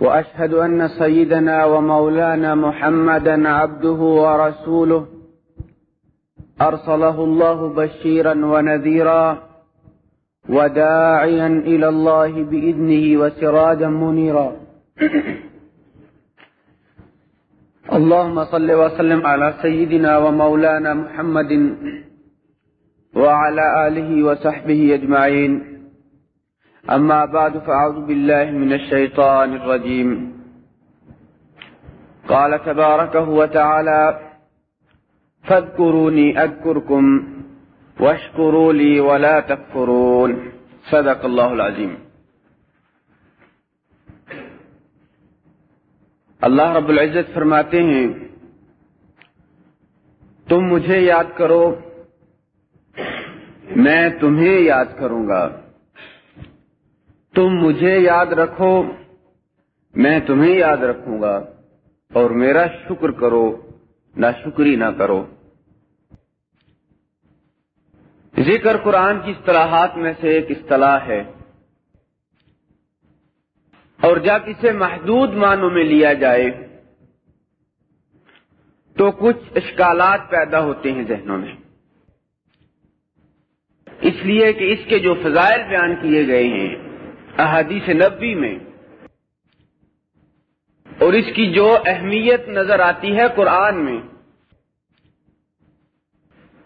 وأشهد أن سيدنا ومولانا محمدا عبده ورسوله. أرسله الله بشيرا ونذيرا وداعيا إلى الله بإذنه وسراجا منيرا. اللهم صل وسلم على سيدنا ومولانا محمد وعلى آله وصحبه أجمعين. أما بعد، فأعوذ بالله من الشيطان الرجيم. قال تباركه وتعالى فاذكروني أذكركم واشكروا لي ولا تكفرون. صدق الله العظيم. اللہ رب العزت فرماتے ہیں، تم مجھے یاد کرو، میں تمہیں یاد کروں گا۔ تم مجھے یاد رکھو، میں تمہیں یاد رکھوں گا، اور میرا شکر کرو، نہ شکری نہ کرو۔ ذکر قرآن کی اصطلاحات میں سے ایک اصطلاح ہے۔ اور جب اسے محدود معنوں میں لیا جائے، تو کچھ اشکالات پیدا ہوتے ہیں ذہنوں میں۔ اس لیے کہ اس کے جو فضائل بیان کیے گئے ہیں احادیث نبی میں اور اس کی جو اہمیت نظر آتی ہے قرآن میں،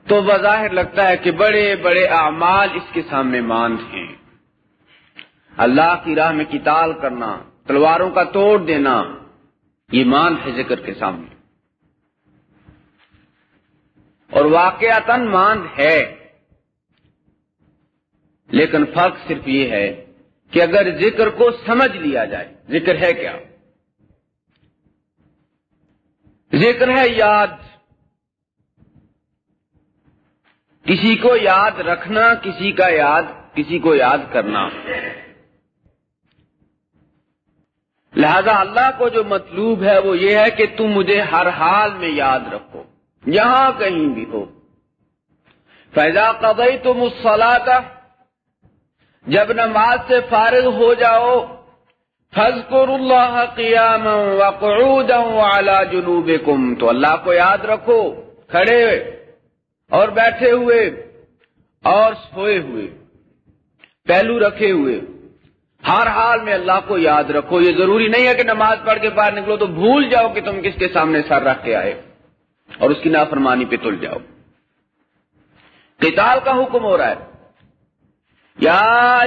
تو بظاہر لگتا ہے کہ بڑے بڑے اعمال اس کے سامنے ماند ہیں۔ اللہ کی راہ میں کتال کرنا، تلواروں کا توڑ دینا، یہ مان ہے ذکر کے سامنے۔ اور واقع ماند ہے، لیکن فرق صرف یہ ہے کہ اگر ذکر کو سمجھ لیا جائے، ذکر ہے کیا؟ ذکر ہے یاد۔ کسی کو یاد رکھنا، کسی کا یاد، کسی کو یاد کرنا۔ لہذا اللہ کو جو مطلوب ہے وہ یہ ہے کہ تم مجھے ہر حال میں یاد رکھو، یہاں کہیں بھی ہو۔ فیضا قبئی تم اس جب نماز سے فارغ ہو جاؤ فضکر اللہ قیام وقعود والا جنوب تو اللہ کو یاد رکھو، کھڑے اور بیٹھے ہوئے اور سوئے ہوئے، پہلو رکھے ہوئے۔ ہر حال میں اللہ کو یاد رکھو، یہ ضروری نہیں ہے کہ نماز پڑھ کے باہر نکلو تو بھول جاؤ کہ تم کس کے سامنے سر رکھ کے آئے اور اس کی نافرمانی پہ تل جاؤ۔ قتال کا حکم ہو رہا ہے۔ یا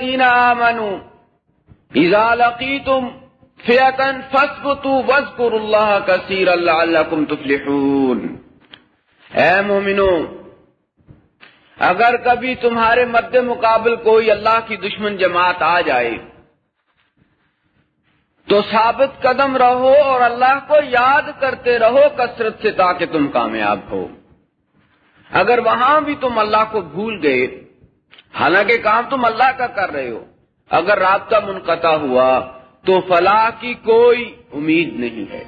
دینا منو ایزا لقیتم فیتن فسبتو وذکر اللہ کثیر اللہ اللہ کم تفلحون۔ اے مومنو، اگر کبھی تمہارے مد مقابل کوئی اللہ کی دشمن جماعت آ جائے، تو ثابت قدم رہو اور اللہ کو یاد کرتے رہو کثرت سے تاکہ تم کامیاب ہو۔ اگر وہاں بھی تم اللہ کو بھول گئے حالانکہ کام تم اللہ کا کر رہے ہو۔ اگر رابطہ منقطع ہوا تو فلاح کی کوئی امید نہیں ہے۔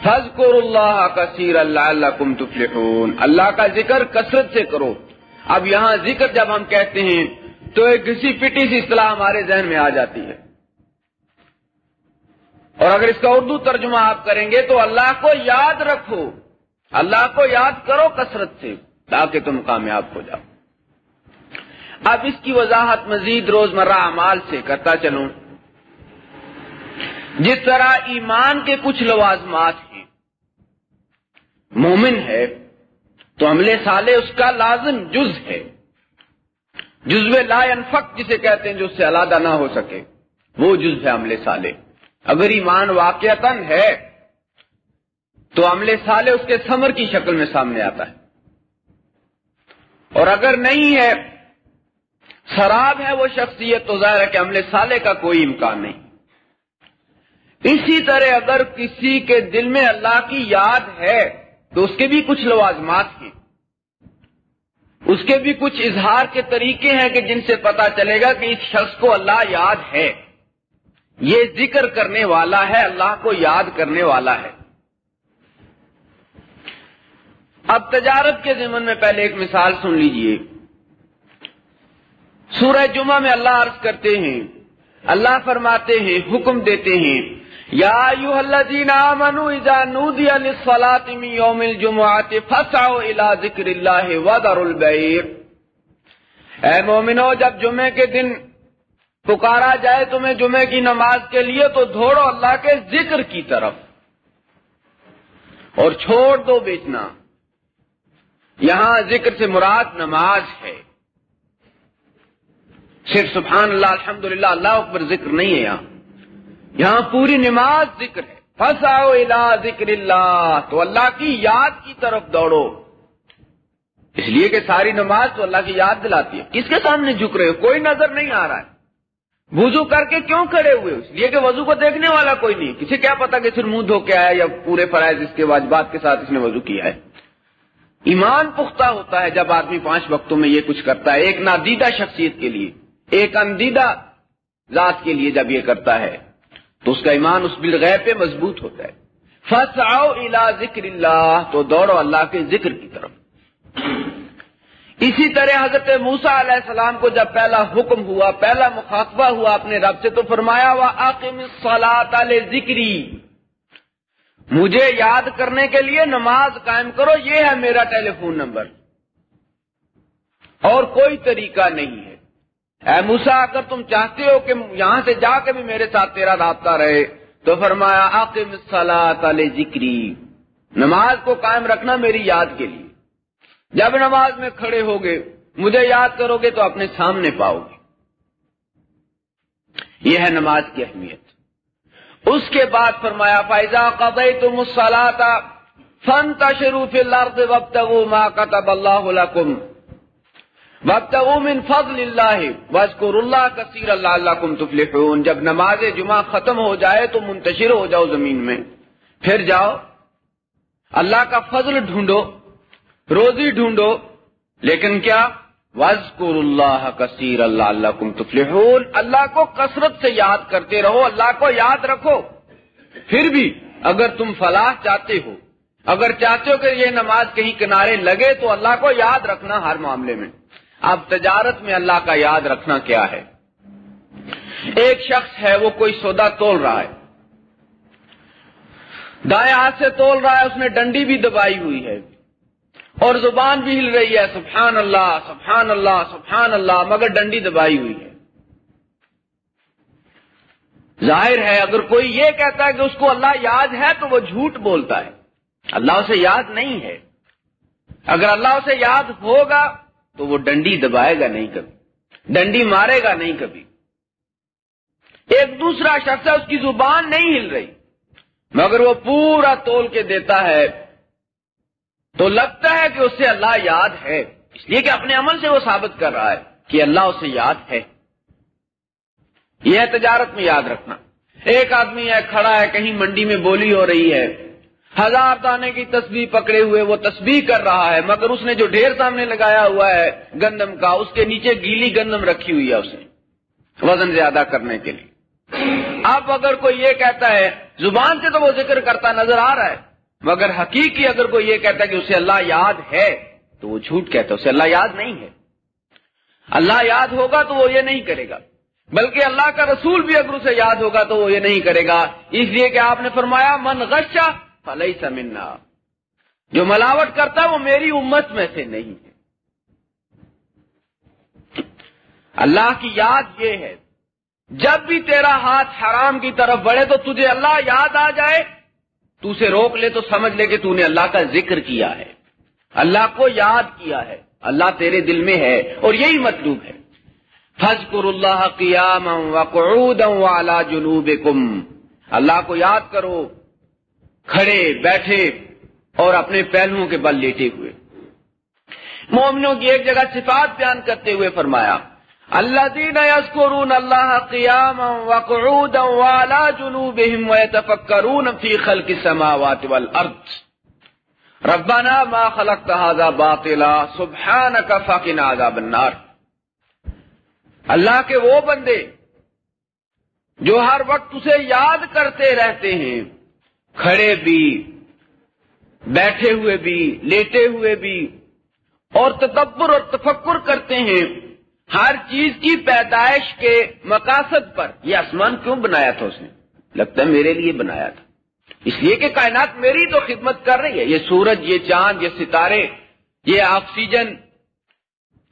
فضکر اللہ کثیر اللہ اللہ کم تفلحون۔ اللہ کا ذکر کثرت سے کرو۔ اب یہاں ذکر جب ہم کہتے ہیں تو ایک کسی پٹی سی اصطلاح ہمارے ذہن میں آ جاتی ہے۔ اور اگر اس کا اردو ترجمہ آپ کریں گے تو اللہ کو یاد رکھو۔ اللہ کو یاد کرو کثرت سے تاکہ تم کامیاب ہو جاؤ۔ اب اس کی وضاحت مزید روزمرہ اعمال سے کرتا چلوں۔ جس طرح ایمان کے کچھ لوازمات ہیں۔ مومن ہے تو عملے سالے اس کا لازم جز ہے۔ جزو لا انفق جسے کہتے ہیں جو اس سے علادہ نہ ہو سکے۔ وہ جز ہے عملے سالے اگر ایمان واقع ہے تو عملے سالے اس کے سمر کی شکل میں سامنے آتا ہے۔ اور اگر نہیں ہے شراب ہے وہ شخصیت، تو ظاہر ہے کہ عمل سالے کا کوئی امکان نہیں۔ اسی طرح اگر کسی کے دل میں اللہ کی یاد ہے، تو اس کے بھی کچھ لوازمات ہیں۔ اس کے بھی کچھ اظہار کے طریقے ہیں کہ جن سے پتا چلے گا کہ اس شخص کو اللہ یاد ہے۔ یہ ذکر کرنے والا ہے، اللہ کو یاد کرنے والا ہے۔ اب تجارت کے ذمن میں پہلے ایک مثال سن لیجیے۔ سورہ جمعہ میں اللہ عرض کرتے ہیں، اللہ فرماتے ہیں، حکم دیتے ہیں، یا الذین آمنوا اذا نودی للصلاة من یوم الجمعہ فسعوا الى ذکر اللہ وذروا البیع۔ اے مومنو، جب جمعے کے دن پکارا جائے تمہیں جمعے کی نماز کے لیے تو دھوڑو اللہ کے ذکر کی طرف۔ اور چھوڑ دو بیچنا۔ یہاں ذکر سے مراد نماز ہے۔ صرف سبحان اللہ الحمد للہ اللہ اکبر ذکر نہیں ہے یہاں۔ یہاں پوری نماز ذکر ہے۔ فساؤ الا ذکر اللہ تو اللہ کی یاد کی طرف دوڑو۔ اس لیے کہ ساری نماز تو اللہ کی یاد دلاتی ہے۔ کس کے سامنے جھک رہے ہو؟ کوئی نظر نہیں آ رہا ہے۔ وضو کر کے کیوں کھڑے ہوئے اس لیے کہ وضو کو دیکھنے والا کوئی نہیں۔ کسی کیا پتا کہ صرف منہ دھو کے آیا یا پورے فرائض اس کے واجبات کے ساتھ اس نے وضو کیا ہے۔ ایمان پختہ ہوتا ہے جب آدمی پانچ وقتوں میں یہ کچھ کرتا ہے، ایک نادیدہ شخصیت کے لیے۔ ایک اندیدہ ذات کے لیے جب یہ کرتا ہے، تو اس کا ایمان اس بالغیب پہ مضبوط ہوتا ہے۔ فس آؤ الا ذکر اللہ تو دوڑو اللہ کے ذکر کی طرف۔ اسی طرح حضرت موسا علیہ السلام کو جب پہلا حکم ہوا، پہلا مخاطبہ ہوا اپنے رب سے، تو فرمایا ہوا عقیم ذکری مجھے یاد کرنے کے لیے نماز قائم کرو، یہ ہے میرا ٹیلی فون نمبر۔ اور کوئی طریقہ نہیں ہے۔ اے موسا اگر تم چاہتے ہو کہ یہاں سے جا کے بھی میرے ساتھ تیرا رابطہ رہے، تو فرمایا عاقم علیہ ذکری نماز کو قائم رکھنا میری یاد کے لیے۔ جب نماز میں کھڑے ہوگے مجھے یاد کرو گے تو اپنے سامنے پاؤ گے۔ یہ ہے نماز کی اہمیت۔ اس کے بعد فرمایا فائزہ قبئی تم مسلاتا فن تشروف الارض وابتغوا ما كتب الله لكم۔ من فضل اللہ واذکر اللہ کثیر اللہ اللہ کم تفلحون۔ جب نماز جمعہ ختم ہو جائے تو منتشر ہو جاؤ زمین میں۔ پھر جاؤ، اللہ کا فضل ڈھونڈو، روزی ڈھونڈو، لیکن کیا؟ وزقر اللہ کثیر اللہ اللہ کم تفلحون۔ اللہ کو کثرت سے یاد کرتے رہو، اللہ کو یاد رکھو۔ پھر بھی اگر تم فلاح چاہتے ہو، اگر چاہتے ہو کہ یہ نماز کہیں کنارے لگے تو اللہ کو یاد رکھنا ہر معاملے میں۔ اب تجارت میں اللہ کا یاد رکھنا کیا ہے؟ ایک شخص ہے، وہ کوئی سودا تول رہا ہے۔ دائیں ہاتھ سے تول رہا ہے، اس نے ڈنڈی بھی دبائی ہوئی ہے۔ اور زبان بھی ہل رہی ہے، سبحان اللہ سبحان اللہ سبحان اللہ، مگر ڈنڈی دبائی ہوئی ہے۔ ظاہر ہے، اگر کوئی یہ کہتا ہے کہ اس کو اللہ یاد ہے، تو وہ جھوٹ بولتا ہے۔ اللہ اسے یاد نہیں ہے۔ اگر اللہ اسے یاد ہوگا تو وہ ڈنڈی دبائے گا نہیں کبھی۔ ڈنڈی مارے گا نہیں کبھی۔ ایک دوسرا شخص ہے، اس کی زبان نہیں ہل رہی۔ مگر وہ پورا تول کے دیتا ہے۔ تو لگتا ہے کہ اسے اللہ یاد ہے۔ اس لیے کہ اپنے عمل سے وہ ثابت کر رہا ہے کہ اللہ اسے یاد ہے۔ یہ ہے تجارت میں یاد رکھنا۔ ایک آدمی ہے، کھڑا ہے، کہیں منڈی میں بولی ہو رہی ہے۔ ہزار دانے کی تصویر پکڑے ہوئے وہ تصویر کر رہا ہے، مگر اس نے جو ڈھیر سامنے لگایا ہوا ہے گندم کا، اس کے نیچے گیلی گندم رکھی ہوئی ہے اسے وزن زیادہ کرنے کے لیے۔ اب اگر کوئی یہ کہتا ہے، زبان سے تو وہ ذکر کرتا نظر آ رہا ہے، مگر حقیقی اگر کوئی یہ کہتا ہے کہ اسے اللہ یاد ہے، تو وہ جھوٹ کہتا ہے، اسے اللہ یاد نہیں ہے۔ اللہ یاد ہوگا تو وہ یہ نہیں کرے گا، بلکہ اللہ کا رسول بھی اگر اسے یاد ہوگا تو وہ یہ نہیں کرے گا۔ اس لیے کہ آپ نے فرمایا، من غشہ فلئی سمنا جو ملاوٹ کرتا وہ میری امت میں سے نہیں ہے۔ اللہ کی یاد یہ ہے، جب بھی تیرا ہاتھ حرام کی طرف بڑھے تو تجھے اللہ یاد آ جائے۔ تو اسے روک لے تو سمجھ لے کہ تو نے اللہ کا ذکر کیا ہے۔ اللہ کو یاد کیا ہے۔ اللہ تیرے دل میں ہے اور یہی مطلوب ہے۔ فضکر اللہ قیام وقعودا وعلا جنوب اللہ کو یاد کرو۔ کھڑے بیٹھے اور اپنے پہلوؤں کے بل لیٹے ہوئے۔ مومنوں کی ایک جگہ صفات بیان کرتے ہوئے فرمایا الذين يذكرون الله قياما وقعودا وعلى جنوبهم ويتفكرون في خلق السماوات والأرض ربنا ما خلقت هذا باطلا سبحانك فقنا عذاب النار۔ اللہ کے وہ بندے جو ہر وقت اسے یاد کرتے رہتے ہیں کھڑے بھی، بیٹھے ہوئے بھی، لیٹے ہوئے بھی، اور تدبر اور تفکر کرتے ہیں ہر چیز کی پیدائش کے مقاصد پر۔ یہ آسمان کیوں بنایا تھا اس نے؟ لگتا ہے میرے لیے بنایا تھا۔ اس لیے کہ کائنات میری تو خدمت کر رہی ہے۔ یہ سورج، یہ چاند، یہ ستارے، یہ آکسیجن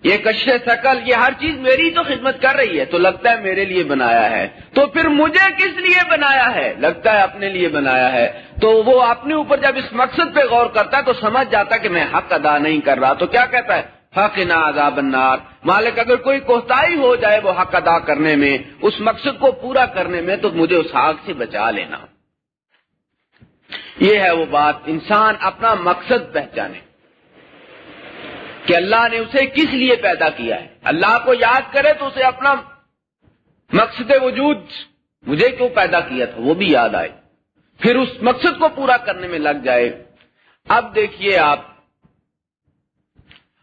یہ کش سکل یہ ہر چیز میری تو خدمت کر رہی ہے، تو لگتا ہے میرے لیے بنایا ہے۔ تو پھر مجھے کس لیے بنایا ہے؟ لگتا ہے اپنے لیے بنایا ہے۔ تو وہ اپنے اوپر جب اس مقصد پہ غور کرتا ہے تو سمجھ جاتا کہ میں حق ادا نہیں کر رہا۔ تو کیا کہتا ہے؟ حق نہ عذاب النار۔ مالک، اگر کوئی کوتاہی ہو جائے وہ حق ادا کرنے میں، اس مقصد کو پورا کرنے میں، تو مجھے اس حق سے بچا لینا۔ یہ ہے وہ بات، انسان اپنا مقصد پہچانے۔ کہ اللہ نے اسے کس لیے پیدا کیا ہے؟ اللہ کو یاد کرے تو اسے اپنا مقصد وجود مجھے کیوں پیدا کیا تھا؟ وہ بھی یاد آئے۔ پھر اس مقصد کو پورا کرنے میں لگ جائے۔ اب دیکھیے آپ۔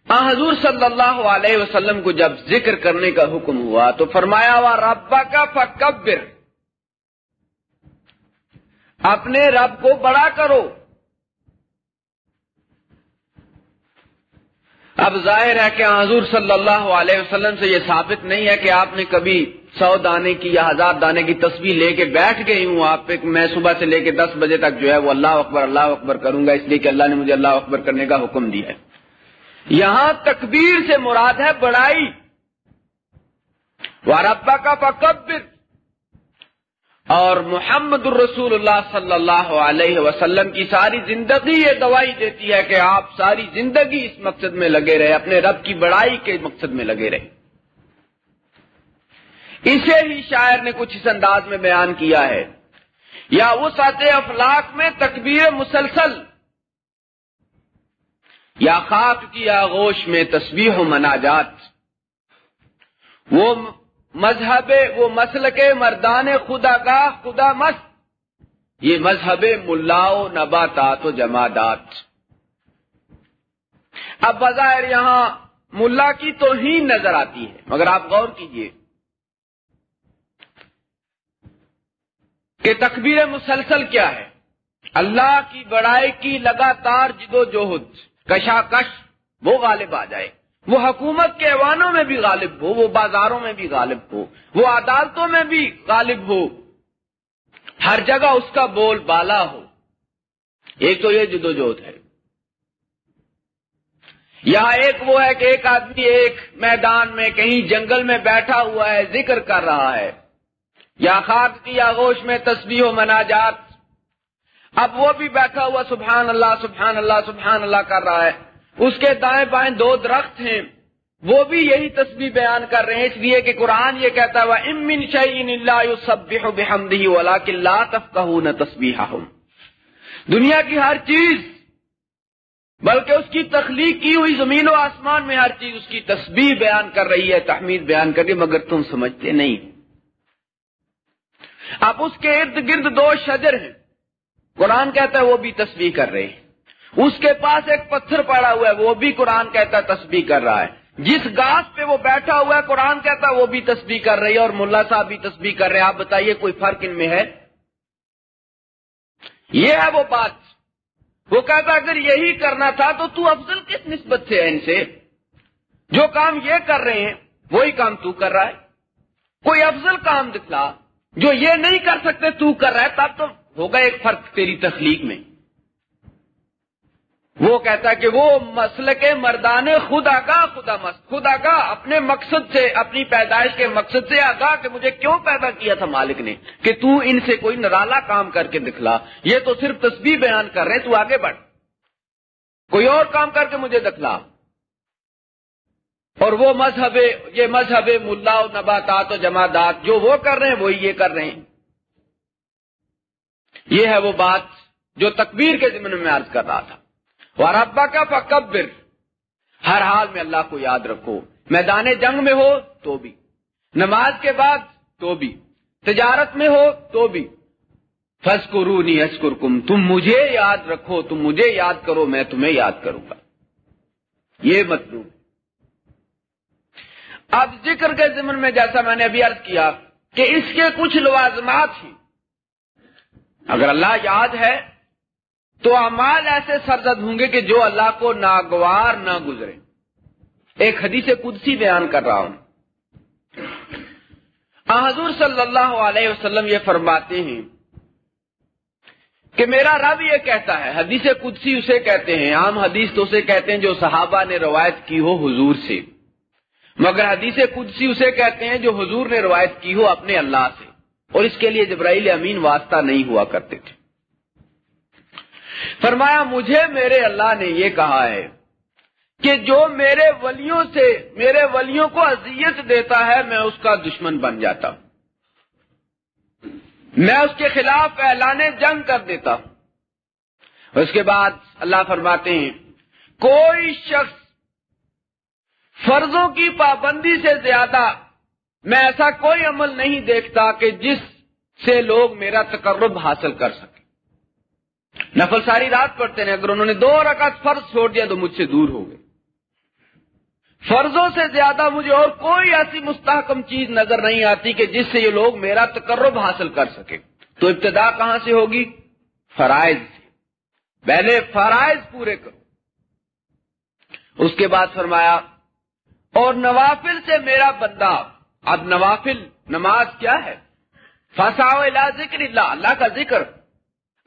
حضور صلی اللہ علیہ وسلم کو جب ذکر کرنے کا حکم ہوا تو فرمایا ہوا ربا کا فکبر۔ اپنے رب کو بڑا کرو۔ اب ظاہر ہے کہ حضور صلی اللہ علیہ وسلم سے یہ ثابت نہیں ہے کہ آپ نے کبھی سو دانے کی یا ہزار دانے کی تصویر لے کے بیٹھ گئی ہوں آپ پہ، میں صبح سے لے کے دس بجے تک جو ہے وہ اللہ اکبر اللہ اکبر کروں گا، اس لیے کہ اللہ نے مجھے اللہ اکبر کرنے کا حکم دیا ہے۔ یہاں تکبیر سے مراد ہے بڑائی۔ واربا کا فکبر۔ اور محمد الرسول اللہ صلی اللہ علیہ وسلم کی ساری زندگی یہ دوائی دیتی ہے کہ آپ ساری زندگی اس مقصد میں لگے رہے، اپنے رب کی بڑائی کے مقصد میں لگے رہے۔ اسے ہی شاعر نے کچھ اس انداز میں بیان کیا ہے۔ یا اس سطح افلاق میں تکبیر مسلسل۔ یا خاک کی آغوش میں تصویر و مناجات۔ وہ مذہب وہ مسل کے مردان خدا کا خدا مست۔ یہ مذہب ملاؤ نباتات و جمادات۔ اب بظاہر یہاں ملا کی توہین نظر آتی ہے، مگر آپ غور کیجیے۔ کہ تکبیر مسلسل کیا ہے؟ اللہ کی بڑائی کی لگاتار جد و کشاکش، وہ غالب آ جائے۔ وہ حکومت کے ایوانوں میں بھی غالب ہو، وہ بازاروں میں بھی غالب ہو، وہ عدالتوں میں بھی غالب ہو۔ ہر جگہ اس کا بول بالا ہو۔ ایک تو یہ جدوجہد ہے۔ یہاں ایک وہ ہے کہ ایک آدمی ایک میدان میں کہیں جنگل میں بیٹھا ہوا ہے، ذکر کر رہا ہے۔ یا خاک کی آغوش میں تسبیح و مناجات۔ اب وہ بھی بیٹھا ہوا سبحان اللہ سبحان اللہ سبحان اللہ کر رہا ہے۔ اس کے دائیں بائیں دو درخت ہیں۔ وہ بھی یہی تصویر بیان کر رہے ہیں، اس لیے کہ قرآن یہ کہتا ہے امن شعین اللہ سب ولا کلّہ تفقہ نہ دنیا کی ہر چیز، بلکہ اس کی تخلیق کی ہوئی زمین و آسمان میں ہر چیز اس کی تصویر بیان کر رہی ہے، تحمید بیان کر رہی مگر تم سمجھتے نہیں۔ اب اس کے ارد گرد دو شجر ہیں۔ قرآن کہتا ہے وہ بھی تصویر کر رہے ہیں۔ اس کے پاس ایک پتھر پڑا ہوا ہے، وہ بھی قرآن کہتا ہے تصویر کر رہا ہے۔ جس گاس پہ وہ بیٹھا ہوا ہے، قرآن کہتا ہے وہ بھی تصویر کر رہی ہے اور ملا صاحب بھی تصویر کر رہے ہیں۔ آپ بتائیے کوئی فرق ان میں ہے؟ یہ ہے وہ بات۔ وہ کہتا اگر یہی کرنا تھا تو تو افضل کس نسبت سے ہے ان سے؟ جو کام یہ کر رہے ہیں، وہی کام تو کر رہا ہے۔ کوئی افضل کام دکھلا جو یہ نہیں کر سکتے تو کر رہا ہے، تب تو ہوگا ایک فرق تیری تخلیق میں۔ وہ کہتا ہے کہ وہ مسل کے مردان خدا کا خدا مست خدا کا اپنے مقصد سے، اپنی پیدائش کے مقصد سے آگاہ کہ مجھے کیوں پیدا کیا تھا مالک نے؟ کہ تو ان سے کوئی نرالا کام کر کے دکھلا۔ یہ تو صرف تصویر بیان کر رہے، تو آگے بڑھ۔ کوئی اور کام کر کے مجھے دکھلا۔ اور وہ مذہب، یہ مذہب ملا و نباتات و جماعت جو وہ کر رہے ہیں، وہی یہ کر رہے ہیں۔ یہ ہے وہ بات جو تکبیر کے ذمن میں عرض کر رہا تھا۔ اور ابا کا فکبر۔ ہر حال میں اللہ کو یاد رکھو، میدان جنگ میں ہو تو بھی، نماز کے بعد تو بھی، تجارت میں ہو تو بھی۔ فس کرو کم تم مجھے یاد رکھو، تم مجھے یاد کرو، میں تمہیں یاد کروں گا۔ یہ مطلوب۔ اب ذکر کے ضمن میں جیسا میں نے ابھی عرض کیا کہ اس کے کچھ لوازمات ہی اگر اللہ یاد ہے تو امال ایسے سرزد ہوں گے کہ جو اللہ کو ناگوار نہ گزرے۔ ایک حدیث قدسی بیان کر رہا ہوں۔ حضور صلی اللہ علیہ وسلم یہ فرماتے ہیں کہ میرا رب یہ کہتا ہے، حدیث قدسی اسے کہتے ہیں، عام حدیث تو اسے کہتے ہیں جو صحابہ نے روایت کی ہو حضور سے۔ مگر حدیث قدسی اسے کہتے ہیں جو حضور نے روایت کی ہو اپنے اللہ سے۔ اور اس کے لیے جبرائیل امین واسطہ نہیں ہوا کرتے تھے۔ فرمایا، مجھے میرے اللہ نے یہ کہا ہے کہ جو میرے ولیوں سے، میرے ولیوں کو اذیت دیتا ہے، میں اس کا دشمن بن جاتا۔ ہوں میں اس کے خلاف اعلان جنگ کر دیتا۔ ہوں اس کے بعد اللہ فرماتے ہیں، کوئی شخص فرضوں کی پابندی سے زیادہ میں ایسا کوئی عمل نہیں دیکھتا کہ جس سے لوگ میرا تقرب حاصل کر سکیں۔ نفل ساری رات پڑھتے ہیں، اگر انہوں نے دو رکعت فرض چھوڑ دیا تو مجھ سے دور ہو گئے۔ فرضوں سے زیادہ مجھے اور کوئی ایسی مستحکم چیز نظر نہیں آتی کہ جس سے یہ لوگ میرا تقرب حاصل کر سکے تو ابتدا کہاں سے ہوگی؟ فرائض سے۔ پہلے فرائض پورے کرو۔ اس کے بعد فرمایا، اور نوافل سے میرا بندہ، اب نوافل نماز کیا ہے؟ فسا ذکر اللہ اللہ کا ذکر۔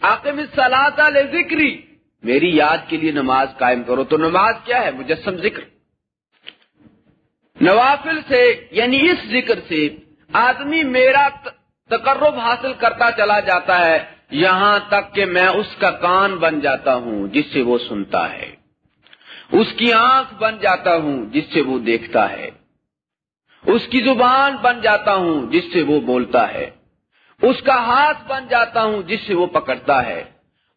آکم صلاح ذکری میری یاد کے لیے نماز قائم کرو تو نماز کیا ہے؟ مجسم ذکر۔ نوافل سے یعنی اس ذکر سے آدمی میرا تقرب حاصل کرتا چلا جاتا ہے، یہاں تک کہ میں اس کا کان بن جاتا ہوں جس سے وہ سنتا ہے۔ اس کی آنکھ بن جاتا ہوں جس سے وہ دیکھتا ہے۔ اس کی زبان بن جاتا ہوں جس سے وہ بولتا ہے۔ اس کا ہاتھ بن جاتا ہوں جس سے وہ پکڑتا ہے۔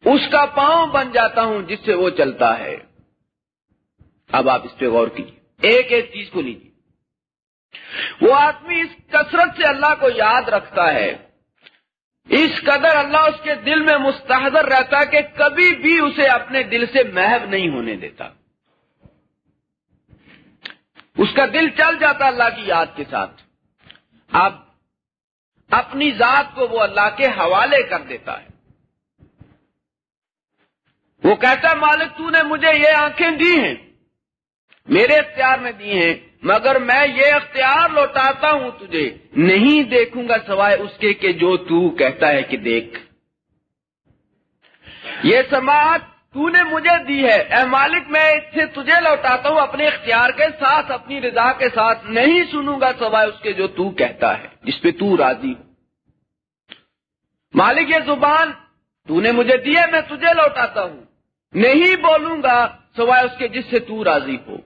اس کا پاؤں بن جاتا ہوں جس سے وہ چلتا ہے۔ اب آپ اس پہ غور کیجیے ایک ایک چیز کو لیجیے وہ آدمی اس کثرت سے اللہ کو یاد رکھتا ہے۔ اس قدر اللہ اس کے دل میں مستحضر رہتا ہے کہ کبھی بھی اسے اپنے دل سے محب نہیں ہونے دیتا۔ اس کا دل چل جاتا اللہ کی یاد کے ساتھ۔ اب اپنی ذات کو وہ اللہ کے حوالے کر دیتا ہے۔ وہ کہتا ہے، مالک، تو نے مجھے یہ آنکھیں دی ہیں۔ میرے اختیار میں دی ہیں، مگر میں یہ اختیار لوٹاتا ہوں تجھے۔ نہیں دیکھوں گا سوائے اس کے کہ جو تو کہتا ہے کہ دیکھ۔ یہ سماعت تو نے مجھے دی ہے۔ اے مالک، میں اس سے تجھے لوٹاتا ہوں، اپنے اختیار کے ساتھ، اپنی رضا کے ساتھ نہیں سنوں گا، سوائے اس کے جو تو کہتا ہے، جس پہ تو راضی ہو مالک، یہ زبان تو نے مجھے دی ہے، میں تجھے لوٹاتا ہوں۔ نہیں بولوں گا، سوائے اس کے جس سے تو راضی ہو۔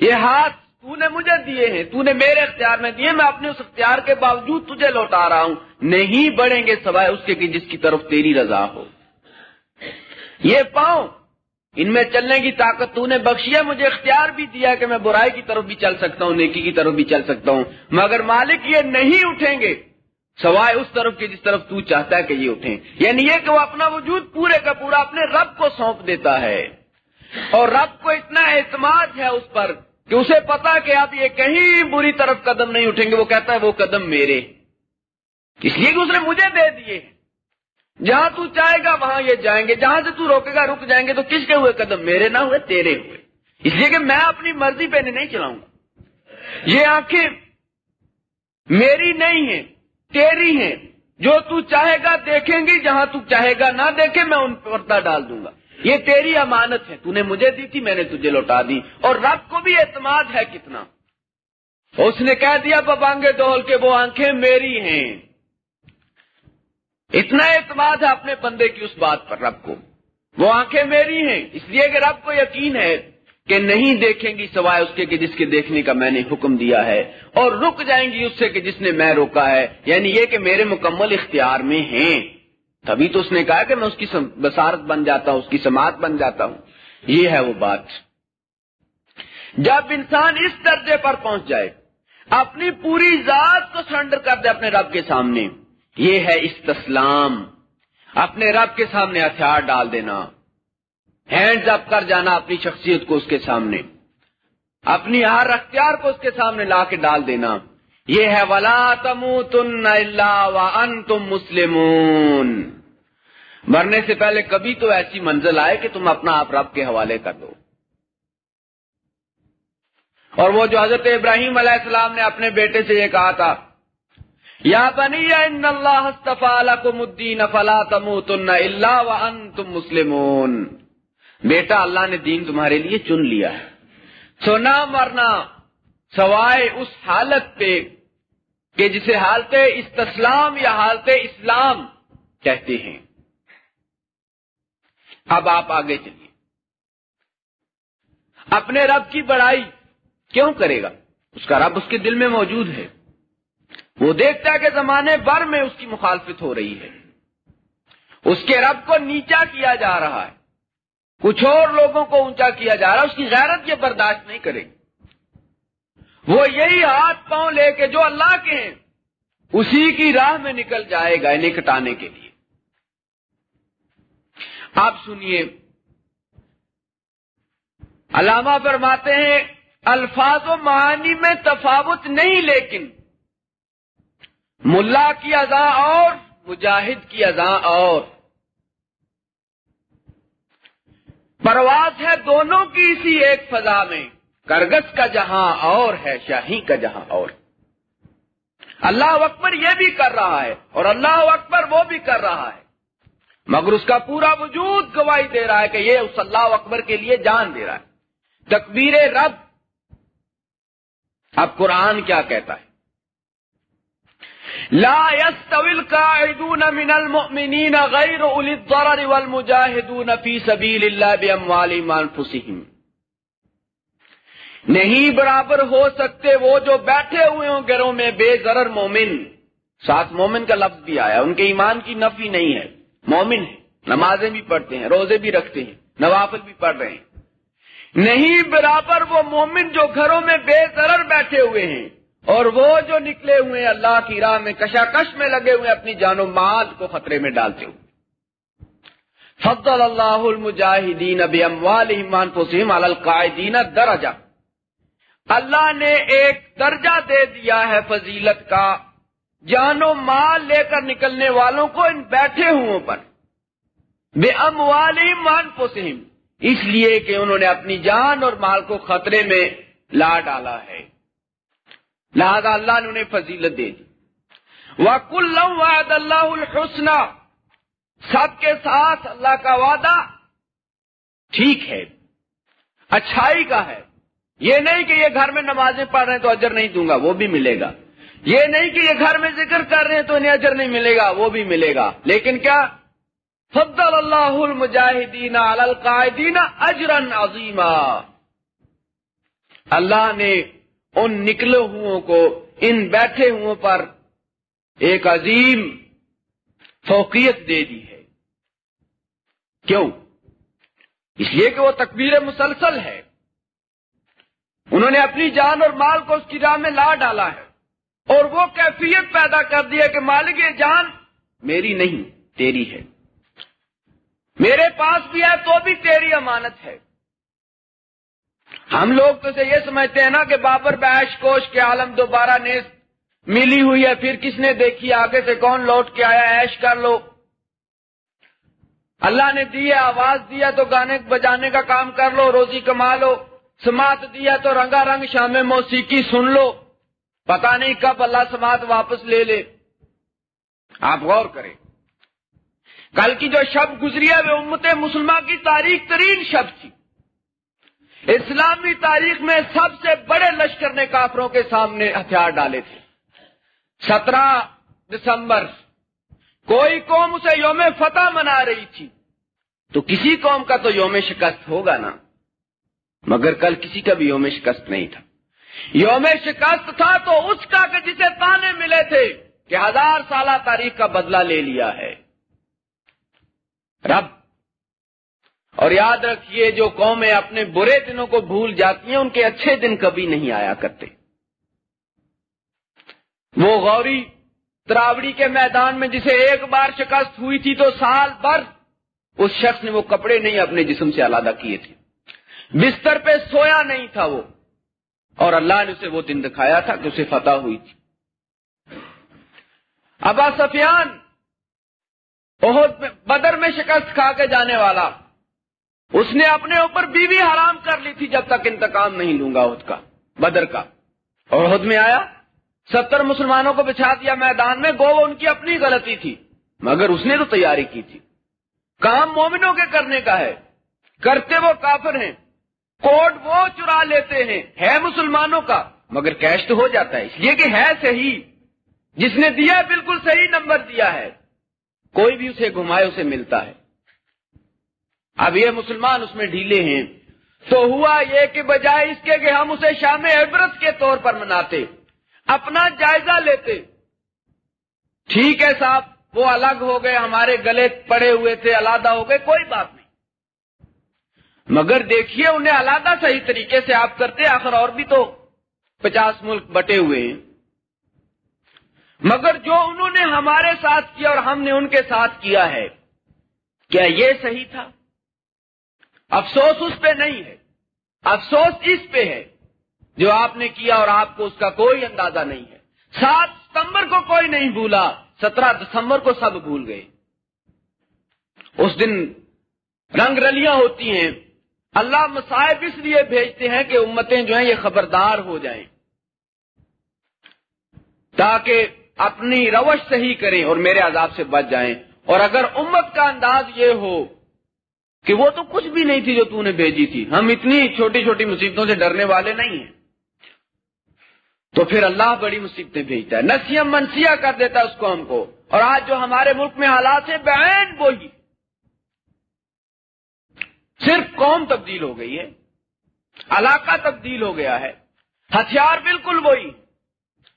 یہ ہاتھ تو نے مجھے دیے ہیں، تو نے میرے اختیار میں دیے، میں اپنے اس اختیار کے باوجود تجھے لوٹا رہا ہوں۔ نہیں بڑھیں گے، سوائے اس کے جس کی طرف تیری رضا ہو۔ یہ پاؤں، ان میں چلنے کی طاقت تو نے بخشی ہے، مجھے اختیار بھی دیا کہ میں برائی کی طرف بھی چل سکتا ہوں، نیکی کی طرف بھی چل سکتا ہوں۔ مگر مالک یہ نہیں اٹھیں گے، سوائے اس طرف کی جس طرف تو چاہتا ہے کہ یہ اٹھیں۔ یعنی یہ کہ وہ اپنا وجود پورے کا پورا اپنے رب کو سونپ دیتا ہے۔ اور رب کو اتنا اعتماد ہے اس پر کہ اسے پتا کہ آپ یہ کہیں بری طرف قدم نہیں اٹھیں گے، وہ کہتا ہے وہ قدم میرے۔ اس لیے کہ اس نے مجھے دے دیے۔ جہاں تو چاہے گا وہاں یہ جائیں گے، جہاں سے تو روکے گا، رک جائیں گے، تو کس کے ہوئے قدم؟ میرے نہ ہوئے، تیرے ہوئے۔ اس لیے کہ میں اپنی مرضی پہ نہیں چلاؤں گا۔ یہ آنکھیں میری نہیں ہیں، تیری ہیں۔ جو تو چاہے گا دیکھیں گی، جہاں تو چاہے گا نہ دیکھے، میں ان پردہ ڈال دوں گا۔ یہ تیری امانت ہے، تو نے مجھے دی تھی، میں نے تجھے لوٹا دی۔ اور رب کو بھی اعتماد ہے کتنا۔ اس نے کہہ دیا، ببانگے ڈول کے وہ آنکھیں میری ہیں۔ اتنا اعتماد ہے اپنے بندے کی اس بات پر رب کو۔ وہ آنکھیں میری ہیں، اس لیے کہ رب کو یقین ہے کہ نہیں دیکھیں گی سوائے اس کے کہ جس کے دیکھنے کا میں نے حکم دیا ہے، اور رک جائیں گی اس سے کہ جس نے میں روکا ہے۔ یعنی یہ کہ میرے مکمل اختیار میں ہیں۔ تبھی تو اس نے کہا کہ میں اس کی بسارت بن جاتا ہوں، اس کی سماعت بن جاتا ہوں۔ یہ ہے وہ بات۔ جب انسان اس درجے پر پہنچ جائے، اپنی پوری ذات کو سرنڈر کر دے اپنے رب کے سامنے یہ ہے استسلام۔ اپنے رب کے سامنے ہتھیار ڈال دینا۔ ہینڈز اپ کر جانا اپنی شخصیت کو اس کے سامنے۔ اپنی ہر اختیار کو اس کے سامنے لا کے ڈال دینا۔ یہ ہے ولا تم تن اللہ تم مسلمون۔ مرنے سے پہلے کبھی تو ایسی منزل آئے کہ تم اپنا آپ رب کے حوالے کر دو۔ اور وہ جو حضرت ابراہیم علیہ السلام نے اپنے بیٹے سے یہ کہا تھا یا بنی ان اللہ لکم الدین فلا تموتن الا وانتم مسلمون. بیٹا، اللہ نے دین تمہارے لیے چن لیا ہے۔ سو نہ مرنا سوائے اس حالت پہ کہ جسے حالت استسلام یا حالت اسلام کہتے ہیں۔ اب آپ آگے چلیے۔ اپنے رب کی بڑائی کیوں کرے گا؟ اس کا رب اس کے دل میں موجود ہے۔ وہ دیکھتا ہے کہ زمانے بھر میں اس کی مخالفت ہو رہی ہے۔ اس کے رب کو نیچا کیا جا رہا ہے۔ کچھ اور لوگوں کو اونچا کیا جا رہا ہے، اس کی غیرت یہ برداشت نہیں کرے گی۔ وہ یہی ہاتھ پاؤں لے کے جو اللہ کے ہیں، اسی کی راہ میں نکل جائے گا انہیں کٹانے کے لیے۔ آپ سنیے، علامہ فرماتے ہیں، الفاظ و معانی میں تفاوت نہیں لیکن ملا کی اذا اور، مجاہد کی اذا اور۔ پرواز ہے دونوں کی اسی ایک فضا میں۔ کرگس کا جہاں اور ہے، شاہی کا جہاں اور۔ اللہ اکبر یہ بھی کر رہا ہے اور اللہ اکبر وہ بھی کر رہا ہے۔ مگر اس کا پورا وجود گواہی دے رہا ہے کہ یہ اس اللہ اکبر کے لیے جان دے رہا ہے۔ تکبیر رب۔ اب قرآن کیا کہتا ہے؟ لا يستوي القاعدون من المؤمنين غير اولي الضرر والمجاهدون في سبيل الله باموالهم وانفسهم نہیں برابر ہو سکتے وہ جو بیٹھے ہوئے ہوں گھروں میں بے ضرر مومن. ساتھ مومن کا لفظ بھی آیا ان کے ایمان کی نفی نہیں ہے. مومن ہے نمازیں بھی پڑھتے ہیں، روزے بھی رکھتے ہیں، نوافل بھی پڑھ رہے ہیں. نہیں برابر وہ مومن جو گھروں میں بے ضرر بیٹھے ہوئے ہیں اور وہ جو نکلے ہوئے اللہ کی راہ میں کشاکش میں لگے ہوئے اپنی جان و مال کو خطرے میں ڈالتے ہوئے۔ فضل اللہ المجاہدین اب اموال ایمان فسیم القاعدین درجہ۔ اللہ نے ایک درجہ دے دیا ہے فضیلت کا۔ جان و مال لے کر نکلنے والوں کو ان بیٹھے ہوں پر۔ بے ام مان اس لیے کہ انہوں نے اپنی جان اور مال کو خطرے میں لا ڈالا ہے۔ لہذا اللہ نے انہیں فضیلت دے دی۔ وہ کل وعد اللہ الحسن سب کے ساتھ اللہ کا وعدہ ٹھیک ہے۔ اچھائی کا ہے۔ یہ نہیں کہ یہ گھر میں نمازیں پڑھ رہے ہیں تو اجر نہیں دوں گا، وہ بھی ملے گا۔ یہ نہیں کہ یہ گھر میں ذکر کر رہے ہیں تو انہیں اجر نہیں ملے گا، وہ بھی ملے گا۔ لیکن کیا؟ فضل اللہ المجاہدین القاعدین اجرن عظیما اللہ نے ان نکلے ہوں کو، ان بیٹھے ہوں پر ایک عظیم فوقیت دے دی ہے۔ کیوں؟ اس لیے کہ وہ تکبیر مسلسل ہے۔ انہوں نے اپنی جان اور مال کو اس کی راہ میں لا ڈالا ہے۔ اور وہ کیفیت پیدا کر دی ہے کہ مالک یہ جان میری نہیں، تیری ہے۔ میرے پاس بھی ہے تو بھی تیری امانت ہے۔ ہم لوگ تو سے یہ سمجھتے ہیں نا کہ بابر بیش کوش کے عالم دوبارہ نیز ملی ہوئی ہے، پھر کس نے دیکھی؟ آگے سے کون لوٹ کے آیا؟ ایش کر لو۔ اللہ نے دی ہے، آواز دیا تو گانے بجانے کا کام کر لو، روزی کما لو۔ سماعت دیا تو رنگا رنگ شام موسیقی سن لو۔ پتا نہیں کب اللہ سماعت واپس لے لے۔ آپ غور کریں۔ کل کی جو شب گزری ہے، وہ امت مسلمہ کی تاریخ ترین شب تھی۔ اسلامی تاریخ میں سب سے بڑے لشکر نے کافروں کے سامنے ہتھیار ڈالے تھے۔ سترہ دسمبر، کوئی قوم اسے یوم فتح منا رہی تھی۔ تو کسی قوم کا تو یوم شکست ہوگا نا، مگر کل کسی کا بھی یوم شکست نہیں تھا۔ یوم شکست تھا تو اس کا کہ جسے تانے ملے تھے کہ ہزار سالہ تاریخ کا بدلہ لے لیا ہے۔ رب اور یاد رکھیے جو قومیں اپنے برے دنوں کو بھول جاتی ہیں، ان کے اچھے دن کبھی نہیں آیا کرتے۔ وہ غوری تراوڑی کے میدان میں جسے ایک بار شکست ہوئی تھی تو سال بھر اس شخص نے وہ کپڑے نہیں اپنے جسم سے علادہ کیے تھے۔ بستر پہ سویا نہیں تھا وہ۔ اور اللہ نے اسے وہ دن دکھایا تھا کہ اسے فتح ہوئی تھی۔ ابا سفیان بہت بدر میں شکست کھا کے جانے والا۔ اس نے اپنے اوپر بیوی حرام کر لی تھی جب تک انتقام نہیں لوں گا عہد کا، بدر کا۔ اور عہد میں آیا، ستر مسلمانوں کو بچھا دیا میدان میں، گو ان کی اپنی غلطی تھی، مگر اس نے تو تیاری کی تھی۔ کام مومنوں کے کرنے کا ہے، کرتے وہ کافر ہیں، کوٹ وہ چرا لیتے ہیں، ہے مسلمانوں کا، مگر کیش تو ہو جاتا ہے۔ اس لیے کہ ہے صحیح، جس نے دیا بالکل صحیح نمبر دیا ہے۔ کوئی بھی اسے گھمائے، اسے ملتا ہے۔ اب یہ مسلمان اس میں ڈھیلے ہیں۔ تو ہوا یہ کہ بجائے اس کے کہ ہم اسے شام عبرت کے طور پر مناتے، اپنا جائزہ لیتے۔ ٹھیک ہے صاحب، وہ الگ ہو گئے، ہمارے گلے پڑے ہوئے تھے علادہ ہو گئے، کوئی بات نہیں۔ مگر دیکھیے، انہیں علادہ صحیح طریقے سے آپ کرتے، آخر اور بھی تو پچاس ملک بٹے ہوئے ہیں۔ مگر جو انہوں نے ہمارے ساتھ کیا اور ہم نے ان کے ساتھ کیا ہے، کیا یہ صحیح تھا؟ افسوس اس پہ نہیں ہے۔ افسوس اس پہ ہے جو آپ نے کیا اور آپ کو اس کا کوئی اندازہ نہیں ہے۔ سات ستمبر کو کوئی نہیں بھولا، سترہ دسمبر کو سب بھول گئے۔ اس دن رنگ رلیاں ہوتی ہیں۔ اللہ مصائب اس لیے بھیجتے ہیں کہ امتیں جو ہیں یہ خبردار ہو جائیں۔ تاکہ اپنی روش صحیح کریں اور میرے عذاب سے بچ جائیں۔ اور اگر امت کا انداز یہ ہو کہ وہ تو کچھ بھی نہیں تھی جو تو نے بھیجی تھی۔ ہم اتنی چھوٹی چھوٹی مصیبتوں سے ڈرنے والے نہیں ہیں۔ تو پھر اللہ بڑی مصیبتیں بھیجتا ہے۔ نسیم منسیا کر دیتا ہے اس کو ہم کو۔ اور آج جو ہمارے ملک میں حالات ہیں بہن وہی۔ صرف قوم تبدیل ہو گئی ہے۔ علاقہ تبدیل ہو گیا ہے۔ ہتھیار بالکل وہی۔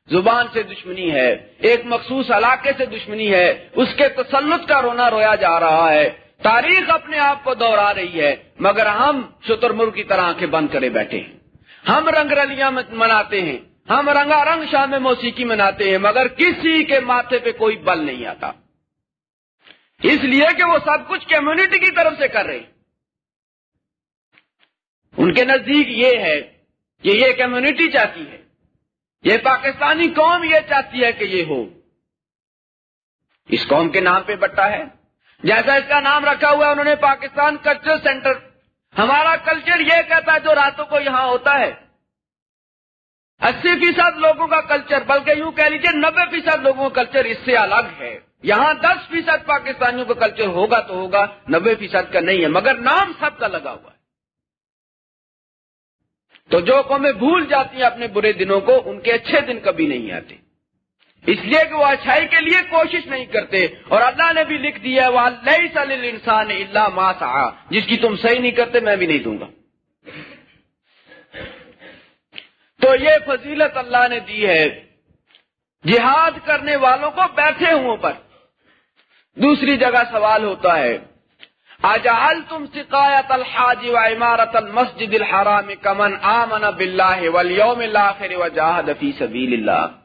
زبان سے دشمنی ہے۔ ایک مخصوص علاقے سے دشمنی ہے۔ اس کے تسلط کا رونا رویا جا رہا ہے۔ تاریخ اپنے آپ کو دوہرا رہی ہے، مگر ہم شتر کی طرح آنکھیں بند کرے بیٹھے ہیں۔ ہم رنگ رلیاں مناتے ہیں۔ ہم رنگا رنگ شام موسیقی مناتے ہیں، مگر کسی کے ماتھے پہ کوئی بل نہیں آتا۔ اس لیے کہ وہ سب کچھ کمیونٹی کی طرف سے کر رہے ہیں۔ ان کے نزدیک یہ ہے کہ یہ کمیونٹی چاہتی ہے۔ یہ پاکستانی قوم یہ چاہتی ہے کہ یہ ہو۔ اس قوم کے نام پہ بٹا ہے۔ جیسا اس کا نام رکھا ہوا ہے، انہوں نے پاکستان کلچر سینٹر ہمارا کلچر یہ کہتا ہے، جو راتوں کو یہاں ہوتا ہے۔ اسی فیصد لوگوں کا کلچر بلکہ یوں کہہ لیجیے نبے فیصد لوگوں کا کلچر اس سے الگ ہے۔ یہاں دس فیصد پاکستانیوں کا کلچر ہوگا تو ہوگا نبے فیصد کا نہیں ہے، مگر نام سب کا لگا ہوا ہے۔ تو جو قومیں بھول جاتی ہیں اپنے برے دنوں کو، ان کے اچھے دن کبھی نہیں آتے۔ اس لیے کہ وہ اچھائی کے لیے کوشش نہیں کرتے اور اللہ نے بھی لکھ دیا وہ اللہ انسان اللہ ماسا جس کی تم صحیح نہیں کرتے، میں بھی نہیں دوں گا۔ تو یہ فضیلت اللہ نے دی ہے۔ جہاد کرنے والوں کو بیٹھے ہوں پر۔ دوسری جگہ سوال ہوتا ہے اجعل تم سقایت الحاج و عمارت المسجد الحرام کمن آمن باللہ والیوم الاخر وجاہد فی سبیل اللہ؟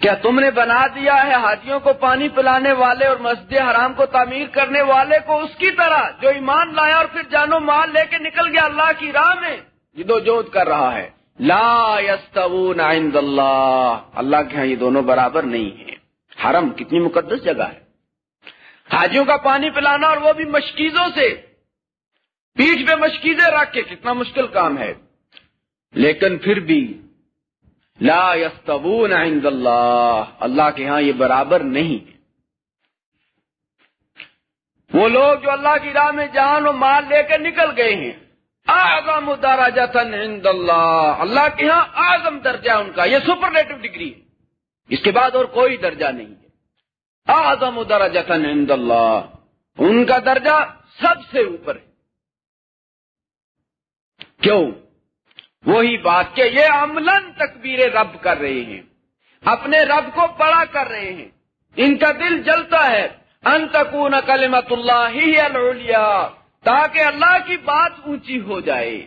کیا تم نے بنا دیا ہے حاجیوں کو پانی پلانے والے اور مسجد حرام کو تعمیر کرنے والے کو اس کی طرح جو ایمان لایا اور پھر جانو مال لے کے نکل گیا اللہ کی راہ میں؟ جدو جود کر رہا ہے۔ لا یستوون عند اللہ۔ اللہ کے ہاں یہ دونوں برابر نہیں ہیں۔ حرم کتنی مقدس جگہ ہے۔ حاجیوں کا پانی پلانا اور وہ بھی مشکیزوں سے۔ پیٹھ پہ مشکیزیں رکھ کے کتنا مشکل کام ہے۔ لیکن پھر بھی لا یستبون عند اللہ۔ اللہ کے ہاں یہ برابر نہیں وہ لوگ جو اللہ کی راہ میں جان و مال لے کے نکل گئے ہیں۔ آزم عند اللہ۔ اللہ کے ہاں آزم درجہ ان کا، یہ سپرلیٹو ڈگری۔ ہے اس کے بعد اور کوئی درجہ نہیں ہے۔ آزم درجتن عند اللہ۔ ان کا درجہ سب سے اوپر ہے۔ کیوں؟ وہی بات کہ یہ عملاً تکبیر رب کر رہے ہیں۔ اپنے رب کو بڑا کر رہے ہیں۔ ان کا دل جلتا ہے۔ انتقون کلمت اللہ ہی الولیا تاکہ اللہ کی بات اونچی ہو جائے۔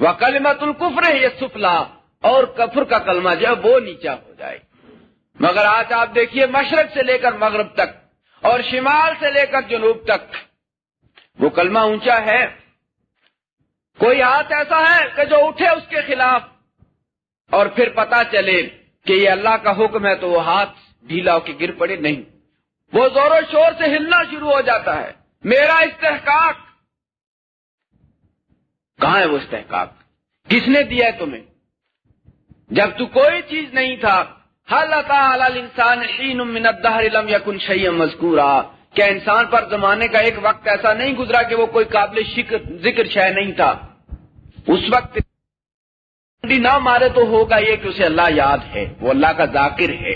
وہ کلمت القفر ہے یہ سفلا اور کفر کا کلمہ جو ہے وہ نیچا ہو جائے۔ مگر آج آپ دیکھیے مشرق سے لے کر مغرب تک اور شمال سے لے کر جنوب تک، وہ کلمہ اونچا ہے۔ کوئی ہاتھ ایسا ہے کہ جو اٹھے اس کے خلاف اور پھر پتا چلے کہ یہ اللہ کا حکم ہے تو وہ ہاتھ ڈھیلا ہو کے گر پڑے نہیں۔ وہ زور و شور سے ہلنا شروع ہو جاتا ہے۔ میرا استحقاق۔ کہاں ہے وہ استحقاق؟ کس نے دیا ہے تمہیں؟ جب تو کوئی چیز نہیں تھا۔ انسان کن شعی مذکورا۔ کیا انسان پر زمانے کا ایک وقت ایسا نہیں گزرا کہ وہ کوئی قابل ذکر شہ نہیں تھا۔ اس وقت نہ مارے تو ہوگا یہ کہ اسے اللہ یاد ہے، وہ اللہ کا ذاکر ہے۔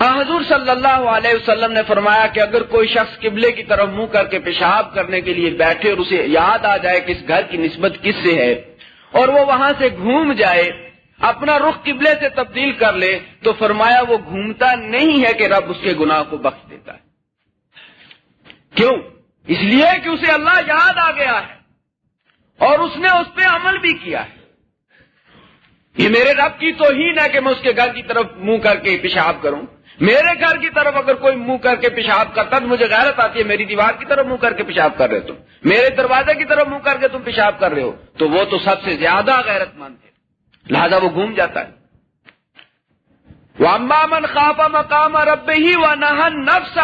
ہاں حضور صلی اللہ علیہ وسلم نے فرمایا کہ اگر کوئی شخص قبلے کی طرف منہ کر کے پیشاب کرنے کے لیے بیٹھے اور اسے یاد آ جائے کہ اس گھر کی نسبت کس سے ہے اور وہ وہاں سے گھوم جائے اپنا رخ قبلے سے تبدیل کر لے تو فرمایا وہ گھومتا نہیں ہے کہ رب اس کے گناہ کو بخش دیتا ہے۔ کیوں؟ اس لیے کہ اسے اللہ یاد آ گیا ہے اور اس نے اس پہ عمل بھی کیا ہے۔ یہ میرے رب کی توہین ہے کہ میں اس کے گھر کی طرف منہ کر کے پیشاب کروں۔ میرے گھر کی طرف اگر کوئی منہ کر کے پیشاب کرتا تو مجھے غیرت آتی ہے، میری دیوار کی طرف منہ کر کے پیشاب کر رہے تم۔ میرے دروازے کی طرف منہ کر کے تم پیشاب کر رہے ہو۔ تو وہ تو سب سے زیادہ غیرت مند ہے۔ لہذا وہ گھوم جاتا ہے۔ وہ من خوابہ مقام رب ہی و نہن نفس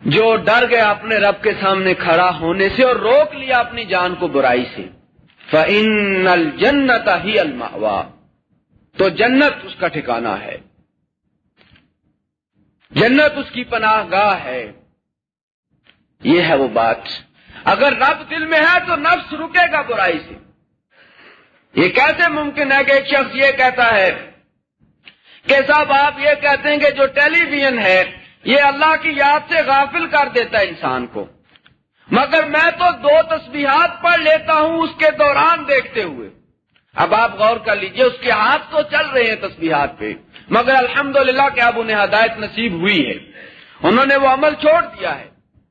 جو ڈر گیا اپنے رب کے سامنے کھڑا ہونے سے اور روک لیا اپنی جان کو برائی سے۔ فن الجنت ہی الماوا تو جنت اس کا ٹھکانا ہے۔ جنت اس کی پناہ گاہ ہے۔ یہ ہے وہ بات۔ اگر رب دل میں ہے تو نفس رکے گا برائی سے۔ یہ کیسے ممکن ہے کہ ایک شخص یہ کہتا ہے کہ صاحب آپ یہ کہتے ہیں کہ جو ٹیلی ویژن ہے، یہ اللہ کی یاد سے غافل کر دیتا ہے انسان کو۔ مگر میں تو دو تسبیحات پڑھ لیتا ہوں اس کے دوران دیکھتے ہوئے۔ اب آپ غور کر لیجیے، اس کے ہاتھ تو چل رہے ہیں تسبیحات پہ۔ مگر الحمدللہ للہ کہ اب انہیں ہدایت نصیب ہوئی ہے۔ انہوں نے وہ عمل چھوڑ دیا ہے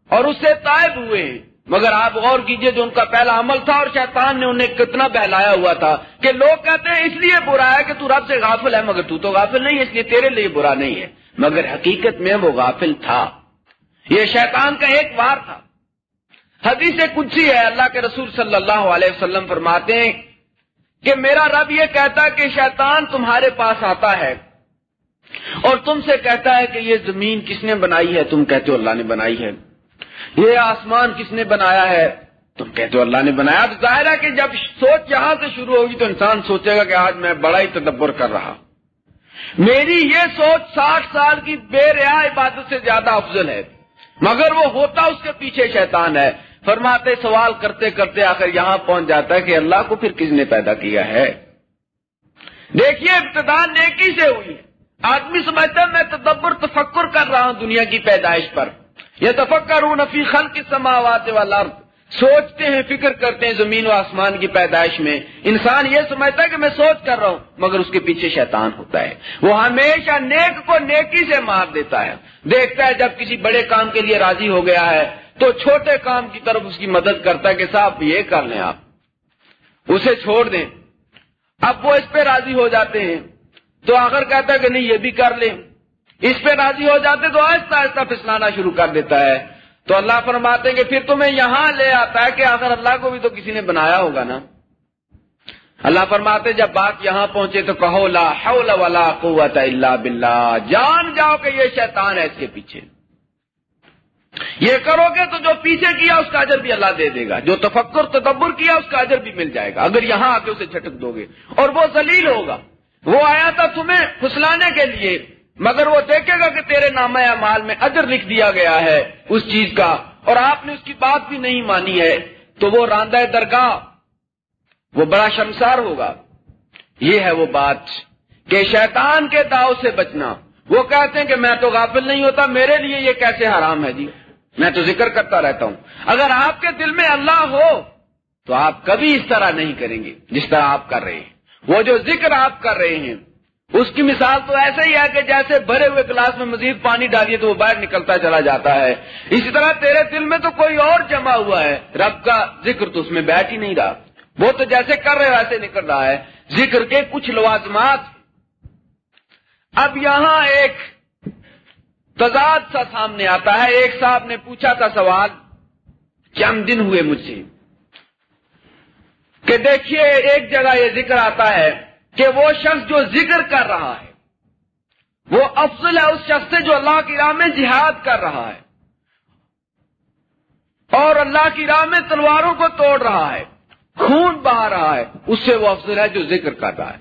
اور اس سے طائب ہوئے ہیں۔ مگر آپ غور کیجیے جو ان کا پہلا عمل تھا اور شیطان نے انہیں کتنا بہلایا ہوا تھا کہ لوگ کہتے ہیں اس لیے برا ہے کہ تو رب سے غافل ہے، مگر تو تو غافل نہیں ہے، اس لیے تیرے لیے برا نہیں ہے۔ مگر حقیقت میں وہ غافل تھا۔ یہ شیطان کا ایک وار تھا۔ حدیث کچھ ہی ہے، اللہ کے رسول صلی اللہ علیہ وسلم فرماتے ہیں کہ میرا رب یہ کہتا ہے کہ شیطان تمہارے پاس آتا ہے اور تم سے کہتا ہے کہ یہ زمین کس نے بنائی ہے؟ تم کہتے ہو اللہ نے بنائی ہے۔ یہ آسمان کس نے بنایا ہے؟ تم کہتے ہو اللہ نے بنایا تو ظاہر ہے کہ جب سوچ یہاں سے شروع ہوگی تو انسان سوچے گا کہ آج میں بڑا ہی تدبر کر رہا میری یہ سوچ ساٹھ سال کی بے ریا عبادت سے زیادہ افضل ہے۔ مگر وہ ہوتا اس کے پیچھے شیطان ہے۔ فرماتے، سوال کرتے کرتے آخر یہاں پہنچ جاتا ہے کہ اللہ کو پھر کس نے پیدا کیا ہے؟ دیکھیے، ابتدا نیکی سے ہوئی آدمی سمجھتا ہے میں تدبر، تفکر کر رہا ہوں دنیا کی پیدائش پر۔ یہ تفکر ہوں نفی خل کی سماوات والا سوچتے ہیں، فکر کرتے ہیں زمین و آسمان کی پیدائش میں۔ انسان یہ سمجھتا ہے کہ میں سوچ کر رہا ہوں، مگر اس کے پیچھے شیطان ہوتا ہے۔ وہ ہمیشہ نیک کو نیکی سے مار دیتا ہے۔ دیکھتا ہے جب کسی بڑے کام کے لیے راضی ہو گیا ہے، تو چھوٹے کام کی طرف اس کی مدد کرتا ہے کہ صاحب یہ کر لیں آپ۔ اسے چھوڑ دیں۔ اب وہ اس پہ راضی ہو جاتے ہیں۔ تو آخر کہتا ہے کہ نہیں، یہ بھی کر لیں۔ اس پہ راضی ہو جاتے تو آہستہ آہستہ پھسلانا شروع کر دیتا ہے۔ تو اللہ فرماتے ہیں کہ پھر تمہیں یہاں لے آتا ہے کہ آخر اللہ کو بھی تو کسی نے بنایا ہوگا نا۔ اللہ فرماتے جب بات یہاں پہنچے تو کہو، لا حول ولا قوت الا باللہ۔ جان جاؤ کہ یہ شیطان ہے اس کے پیچھے۔ یہ کرو گے تو جو پیچھے کیا اس کا اجر بھی اللہ دے دے گا۔ جو تفکر، تدبر کیا اس کا اجر بھی مل جائے گا۔ اگر یہاں آ کے اسے چھٹک دو گے اور وہ ذلیل ہوگا۔ وہ آیا تھا تمہیں پھسلانے کے لیے۔ مگر وہ دیکھے گا کہ تیرے نام مال میں اجر لکھ دیا گیا ہے اس چیز کا اور آپ نے اس کی بات بھی نہیں مانی ہے، تو وہ راندہ درگاہ، وہ بڑا شمسار ہوگا۔ یہ ہے وہ بات کہ شیطان کے داؤ سے بچنا۔ وہ کہتے ہیں کہ میں تو غافل نہیں ہوتا، میرے لیے یہ کیسے حرام ہے جی؟ میں تو ذکر کرتا رہتا ہوں۔ اگر آپ کے دل میں اللہ ہو، تو آپ کبھی اس طرح نہیں کریں گے جس طرح آپ کر رہے ہیں۔ وہ جو ذکر آپ کر رہے ہیں اس کی مثال تو ایسے ہی ہے کہ جیسے بھرے ہوئے گلاس میں مزید پانی ڈالیے تو وہ باہر نکلتا چلا جاتا ہے۔ اسی طرح تیرے دل میں تو کوئی اور جمع ہوا ہے۔ رب کا ذکر تو اس میں بیٹھ ہی نہیں رہا۔ وہ تو جیسے کر رہے ویسے نکل رہا ہے۔ ذکر کے کچھ لوازمات۔ اب یہاں ایک تضاد سا سامنے آتا ہے۔ ایک صاحب نے پوچھا تھا سوال چند دن ہوئے مجھ سے کہ دیکھیے ایک جگہ یہ ذکر آتا ہے۔ کہ وہ شخص جو ذکر کر رہا ہے، وہ افضل ہے اس شخص سے جو اللہ کی راہ میں جہاد کر رہا ہے۔ اور اللہ کی راہ میں تلواروں کو توڑ رہا ہے، خون بہا رہا ہے، اس سے وہ افضل ہے جو ذکر کر رہا ہے۔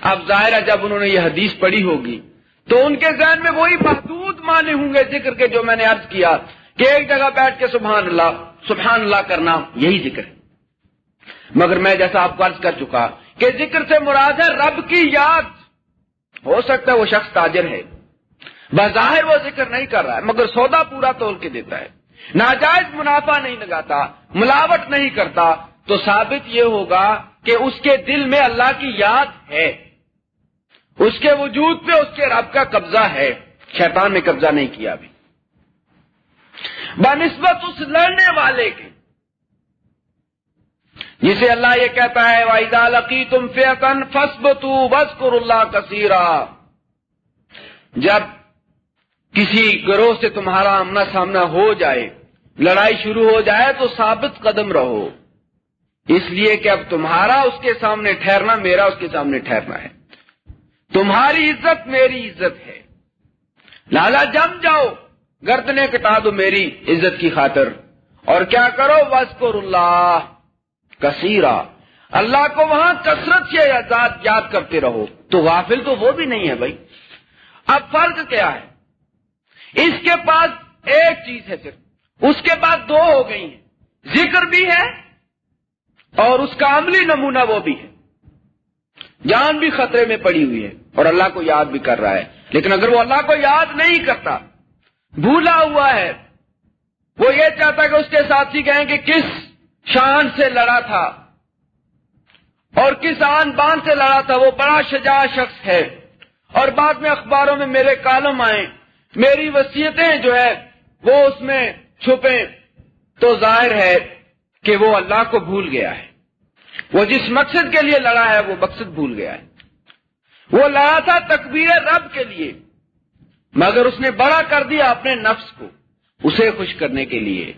اب ظاہر ہے جب انہوں نے یہ حدیث پڑھی ہوگی، تو ان کے ذہن میں وہی محدود مانے ہوں گے ذکر کے جو میں نے عرض کیا کہ ایک جگہ بیٹھ کے سبحان اللہ سبحان اللہ کرنا، یہی ذکر ہے۔ مگر میں جیسا آپ کو عرض کر چکا کہ ذکر سے مراد ہے رب کی یاد۔ ہو سکتا ہے وہ شخص تاجر ہے۔ بظاہر وہ ذکر نہیں کر رہا ہے، مگر سودا پورا تول کے دیتا ہے۔ ناجائز منافع نہیں لگاتا، ملاوٹ نہیں کرتا۔ تو ثابت یہ ہوگا کہ اس کے دل میں اللہ کی یاد ہے۔ اس کے وجود پہ اس کے رب کا قبضہ ہے۔ شیطان نے قبضہ نہیں کیا ابھی۔ بنسبت اس لڑنے والے کے جسے اللہ یہ کہتا ہے واحدہ لقی تم فیقن فسب تو اللہ کثیرا جب کسی گروہ سے تمہارا آمنا سامنا ہو جائے، لڑائی شروع ہو جائے، تو ثابت قدم رہو۔ اس لیے کہ اب تمہارا اس کے سامنے ٹھہرنا، میرا اس کے سامنے ٹھہرنا ہے۔ تمہاری عزت میری عزت ہے۔ لالا جم جاؤ گردنے کٹا دو میری عزت کی خاطر۔ اور کیا کرو؟ وسکر اللہ کثیرا اللہ کو وہاں کثرت سے یاد کرتے رہو۔ تو غافل تو وہ بھی نہیں ہے بھائی۔ اب فرق کیا ہے؟ اس کے پاس ایک چیز ہے صرف۔ اس کے پاس دو ہو گئی ہیں۔ ذکر بھی ہے اور اس کا عملی نمونہ وہ بھی ہے۔ جان بھی خطرے میں پڑی ہوئی ہے اور اللہ کو یاد بھی کر رہا ہے۔ لیکن اگر وہ اللہ کو یاد نہیں کرتا، بھولا ہوا ہے، وہ یہ چاہتا کہ اس کے ساتھی کہیں کہ کس شان سے لڑا تھا اور کس آن بان سے لڑا تھا، وہ بڑا شجاع شخص ہے۔ اور بعد میں اخباروں میں میرے کالم آئے، میری وصیتیں جو ہے، وہ اس میں چھپے۔ تو ظاہر ہے کہ وہ اللہ کو بھول گیا ہے۔ وہ جس مقصد کے لیے لڑا ہے، وہ مقصد بھول گیا ہے۔ وہ لڑا تھا تکبیر رب کے لیے، مگر اس نے بڑا کر دیا اپنے نفس کو، اسے خوش کرنے کے لیے۔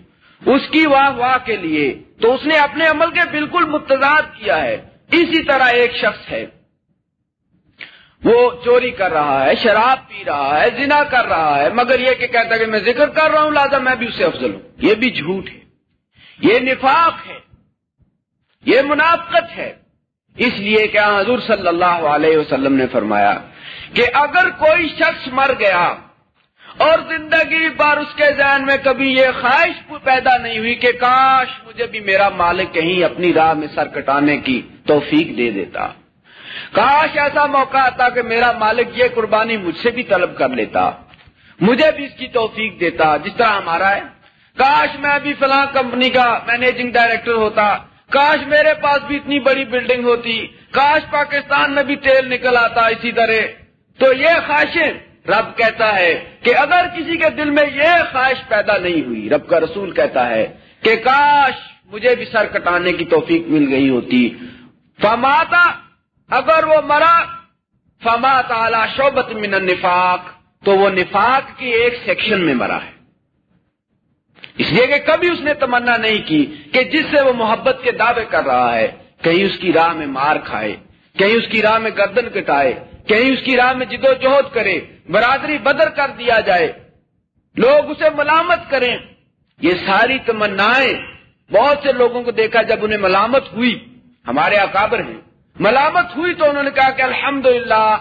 اس کی واہ واہ کے لیے تو اس نے اپنے عمل کے بالکل متضاد کیا ہے۔ اسی طرح ایک شخص ہے۔ وہ چوری کر رہا ہے، شراب پی رہا ہے، زنا کر رہا ہے، مگر یہ کہ کہتا ہے کہ میں ذکر کر رہا ہوں، لہٰذا میں بھی اسے افضل ہوں۔ یہ بھی جھوٹ ہے۔ یہ نفاق ہے۔ یہ منافقت ہے۔ اس لیے کہ حضور صلی اللہ علیہ وسلم نے فرمایا کہ اگر کوئی شخص مر گیا اور زندگی پر اس کے ذہن میں کبھی یہ خواہش پیدا نہیں ہوئی کہ کاش مجھے بھی میرا مالک کہیں اپنی راہ میں سر کٹانے کی توفیق دے دیتا۔ کاش ایسا موقع آتا کہ میرا مالک یہ قربانی مجھ سے بھی طلب کر لیتا۔ مجھے بھی اس کی توفیق دیتا، جس طرح ہمارا ہے۔ کاش میں بھی فلاں کمپنی کا مینیجنگ ڈائریکٹر ہوتا۔ کاش میرے پاس بھی اتنی بڑی بلڈنگ ہوتی۔ کاش پاکستان میں بھی تیل نکل آتا اسی طرح۔ تو یہ خواہشیں رب کہتا ہے کہ اگر کسی کے دل میں یہ خواہش پیدا نہیں ہوئی، رب کا رسول کہتا ہے کہ کاش مجھے بھی سر کٹانے کی توفیق مل گئی ہوتی۔ فماتا اگر وہ مرا، فمات اعلی شوبت من النفاق، تو وہ نفاق کی ایک سیکشن میں مرا ہے۔ اس لیے کہ کبھی اس نے تمنا نہیں کی کہ جس سے وہ محبت کے دعوے کر رہا ہے، کہیں اس کی راہ میں مار کھائے، کہیں اس کی راہ میں گردن کٹائے۔ کہیں اس کی راہ میں جد و جہد کرے، برادری بدر کر دیا جائے۔ لوگ اسے ملامت کریں۔ یہ ساری تمنائیں، بہت سے لوگوں کو دیکھا جب انہیں ملامت ہوئی۔ ہمارے اکابر ہیں۔ ملامت ہوئی تو انہوں نے کہا کہ الحمد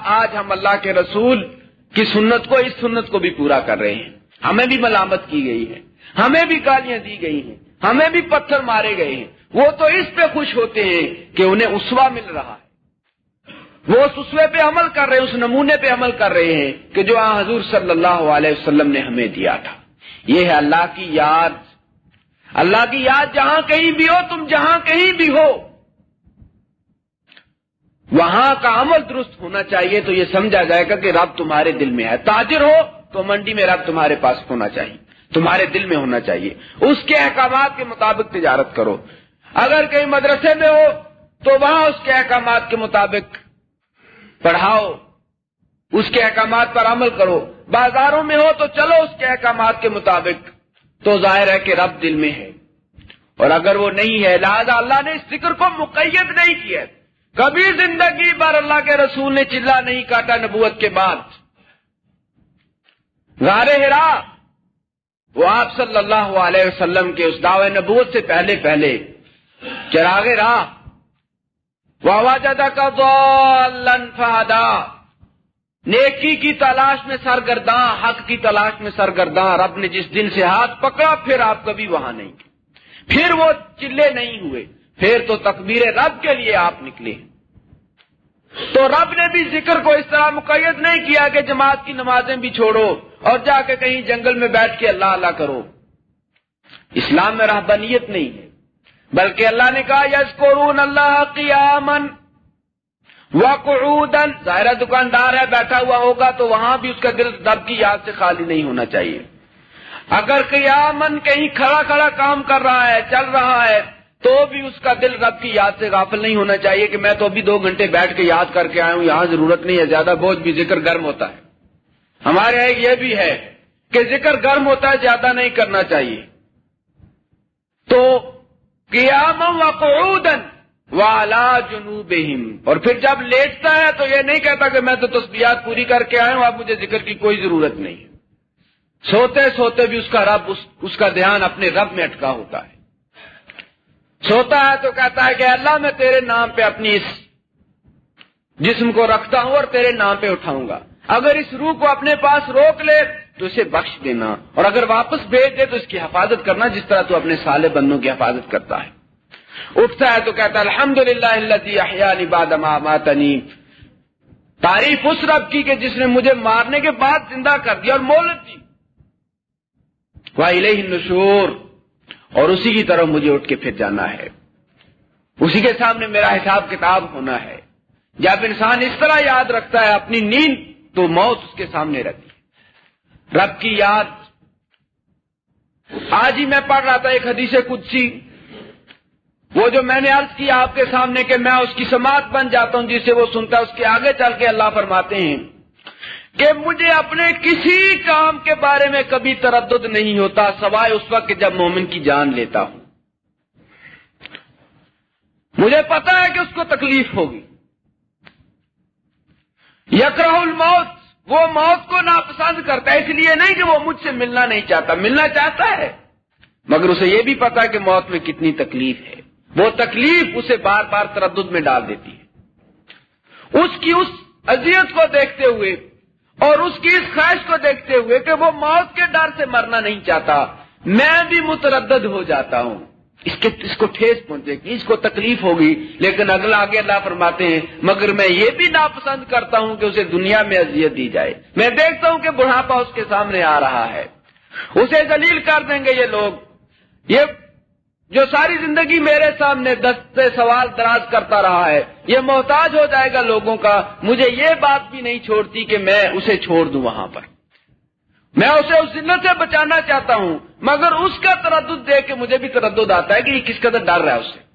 آج ہم اللہ کے رسول کی سنت کو، اس سنت کو بھی پورا کر رہے ہیں۔ ہمیں بھی ملامت کی گئی ہے۔ ہمیں بھی گالیاں دی گئی ہیں۔ ہمیں بھی پتھر مارے گئے ہیں۔ وہ تو اس پہ خوش ہوتے ہیں کہ انہیں اسوا مل رہا۔ ہے وہ اس اسوے پہ عمل کر رہے ہیں، اس نمونے پہ عمل کر رہے ہیں کہ جو حضور صلی اللہ علیہ وسلم نے ہمیں دیا تھا۔ یہ ہے اللہ کی یاد۔ اللہ کی یاد جہاں کہیں بھی ہو، تم جہاں کہیں بھی ہو۔ وہاں کا عمل درست ہونا چاہیے تو یہ سمجھا جائے گا کہ رب تمہارے دل میں ہے۔ تاجر ہو تو منڈی میں رب تمہارے پاس ہونا چاہیے۔ تمہارے دل میں ہونا چاہیے۔ اس کے احکامات کے مطابق تجارت کرو۔ اگر کہیں مدرسے میں ہو تو وہاں اس کے احکامات کے مطابق پڑھاؤ اس کے احکامات پر عمل کرو۔ بازاروں میں ہو تو چلو اس کے احکامات کے مطابق۔ تو ظاہر ہے کہ رب دل میں ہے۔ اور اگر وہ نہیں ہے، لہذا اللہ نے اس ذکر کو مقید نہیں کیا کبھی زندگی بھر اللہ کے رسول نے چلا نہیں کاٹا نبوت کے بعد۔ غار ہرا، وہ آپ صلی اللہ علیہ وسلم کے اس دعوے نبوت سے پہلے پہلے چراغ راہ واہ کا فادا نیکی کی تلاش میں سرگرداں، حق کی تلاش میں سرگرداں۔ رب نے جس دن سے ہاتھ پکڑا، پھر آپ کبھی وہاں نہیں پھر وہ چلے نہیں ہوئے۔ پھر تو تکبیر رب کے لیے آپ نکلے۔ تو رب نے بھی ذکر کو اس طرح مقید نہیں کیا کہ جماعت کی نمازیں بھی چھوڑو اور جا کے کہیں جنگل میں بیٹھ کے اللہ اللہ کرو۔ اسلام میں رہبانیت نہیں ہے۔ بلکہ اللہ نے کہا یس قرون اللہ قیامن وقعودن ظاہرہ دکاندار ہے، بیٹھا ہوا ہوگا تو وہاں بھی اس کا دل دب کی یاد سے خالی نہیں ہونا چاہیے۔ اگر قیامن کہیں کھڑا کھڑا کام کر رہا ہے، چل رہا ہے، تو بھی اس کا دل رب کی یاد سے غافل نہیں ہونا چاہیے کہ میں تو ابھی دو گھنٹے بیٹھ کے یاد کر کے آیا ہوں۔ یہاں ضرورت نہیں ہے، زیادہ بوجھ بھی ذکر گرم ہوتا ہے۔ ہمارے یہاں یہ بھی ہے کہ ذکر گرم ہوتا ہے، زیادہ نہیں کرنا چاہیے۔ تو قیام وقعودن والا جنوب اور پھر جب لیٹتا ہے تو یہ نہیں کہتا کہ میں تو تصویرات پوری کر کے آیا ہوں اب مجھے ذکر کی کوئی ضرورت نہیں۔ ہے سوتے سوتے بھی اس کا رب اس, اس کا دھیان اپنے رب میں اٹکا ہوتا ہے۔ سوتا ہے تو کہتا ہے کہ اللہ میں تیرے نام پہ اپنی اس جسم کو رکھتا ہوں اور تیرے نام پہ اٹھاؤں گا۔ اگر اس روح کو اپنے پاس روک لے تو اسے بخش دینا۔ اور اگر واپس بھیج دے تو اس کی حفاظت کرنا، جس طرح تو اپنے سالے بندوں کی حفاظت کرتا ہے۔ اٹھتا ہے تو کہتا ہے الحمد للہ اللہ تعریف اس رب کی کہ جس نے مجھے مارنے کے بعد زندہ کر دیا اور مولت دی۔ نشور اور اسی کی طرف مجھے اٹھ کے پھر جانا ہے۔ اسی کے سامنے میرا حساب کتاب ہونا ہے۔ جب انسان اس طرح یاد رکھتا ہے، اپنی نیند تو موت اس کے سامنے رہتی رب کی یاد۔ آج ہی میں پڑھ رہا تھا ایک حدیث قدسی۔ وہ جو میں نے عرض کیا آپ کے سامنے کہ میں اس کی سماعت بن جاتا ہوں، جسے وہ سنتا ہے، اس کے آگے چل کے اللہ فرماتے ہیں کہ مجھے اپنے کسی کام کے بارے میں کبھی تردد نہیں ہوتا، سوائے اس وقت جب مومن کی جان لیتا ہوں۔ مجھے پتا ہے کہ اس کو تکلیف ہوگی۔ یکرہ الموت وہ موت کو ناپسند کرتا ہے، اس لیے نہیں کہ وہ مجھ سے ملنا نہیں چاہتا۔ ملنا چاہتا ہے۔ مگر اسے یہ بھی پتا کہ موت میں کتنی تکلیف ہے۔ وہ تکلیف اسے بار بار تردد میں ڈال دیتی ہے۔ اس کی اس اذیت کو دیکھتے ہوئے اور اس کی اس خواہش کو دیکھتے ہوئے کہ وہ موت کے ڈر سے مرنا نہیں چاہتا، میں بھی متردد ہو جاتا ہوں۔ اس کے اس کو ٹھیس پہنچے گی، اس کو تکلیف ہوگی۔ لیکن اگلا آگے اللہ فرماتے ہیں، مگر میں یہ بھی ناپسند کرتا ہوں کہ اسے دنیا میں اذیت دی جائے۔ میں دیکھتا ہوں کہ بڑھاپا اس کے سامنے آ رہا ہے۔ اسے دلیل کر دیں گے یہ لوگ۔ یہ جو ساری زندگی میرے سامنے دست سوال دراز کرتا رہا ہے، یہ محتاج ہو جائے گا لوگوں کا۔ مجھے یہ بات بھی نہیں چھوڑتی کہ میں اسے چھوڑ دوں وہاں پر۔ میں اسے اس ذلت سے بچانا چاہتا ہوں، مگر اس کا تردد دیکھ کے مجھے بھی تردد آتا ہے کہ یہ کس قدر ڈر رہا ہے اسے۔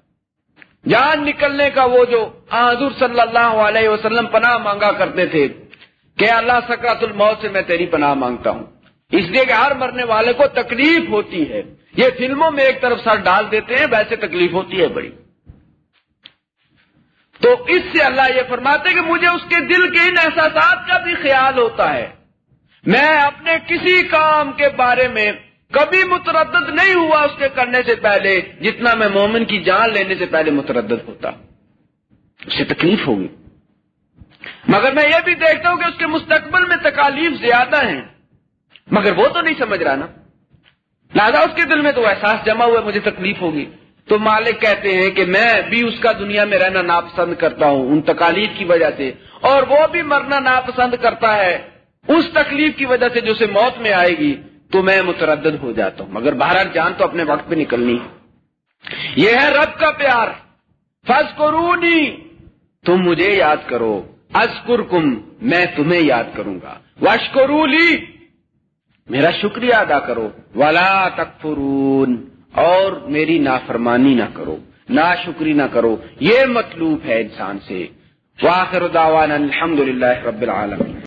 جان نکلنے کا وہ جو حضور صلی اللہ علیہ وسلم پناہ مانگا کرتے تھے کہ اللہ سکرات الموت سے میں تیری پناہ مانگتا ہوں۔ اس لیے کہ ہر مرنے والے کو تکلیف ہوتی ہے۔ یہ فلموں میں ایک طرف سر ڈال دیتے ہیں، ویسے تکلیف ہوتی ہے بڑی۔ تو اس سے اللہ یہ فرماتے کہ مجھے اس کے دل کے ان احساسات کا بھی خیال ہوتا ہے۔ میں اپنے کسی کام کے بارے میں کبھی متردد نہیں ہوا اس کے کرنے سے پہلے جتنا میں مومن کی جان لینے سے پہلے متردد ہوتا۔ اسے تکلیف ہوگی۔ مگر میں یہ بھی دیکھتا ہوں کہ اس کے مستقبل میں تکالیف زیادہ ہیں۔ مگر وہ تو نہیں سمجھ رہا نا۔ لہٰذا اس کے دل میں تو احساس جمع ہوا مجھے تکلیف ہوگی۔ تو مالک کہتے ہیں کہ میں بھی اس کا دنیا میں رہنا ناپسند کرتا ہوں، ان تکالیف کی وجہ سے۔ اور وہ بھی مرنا ناپسند کرتا ہے۔ اس تکلیف کی وجہ سے جو اسے موت میں آئے گی، تو میں متردد ہو جاتا ہوں۔ مگر باہر جان تو اپنے وقت پہ نکلنی یہ ہے رب کا پیار۔ فض کرونی تم مجھے یاد کرو۔ ازکر کم میں تمہیں یاد کروں گا۔ وشکرولی میرا شکریہ ادا کرو۔ ولا تکفرون، اور میری نافرمانی نہ کرو۔ نا شکری نہ کرو۔ یہ مطلوب ہے انسان سے۔ واخر دعوانا الحمد للہ رب العالمین۔